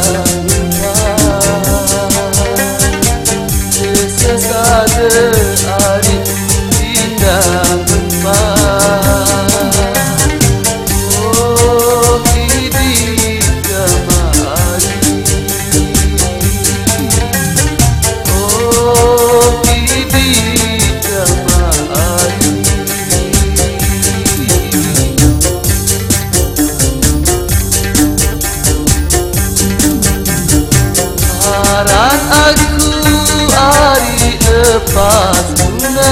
vida. Saran aku hari lepas guna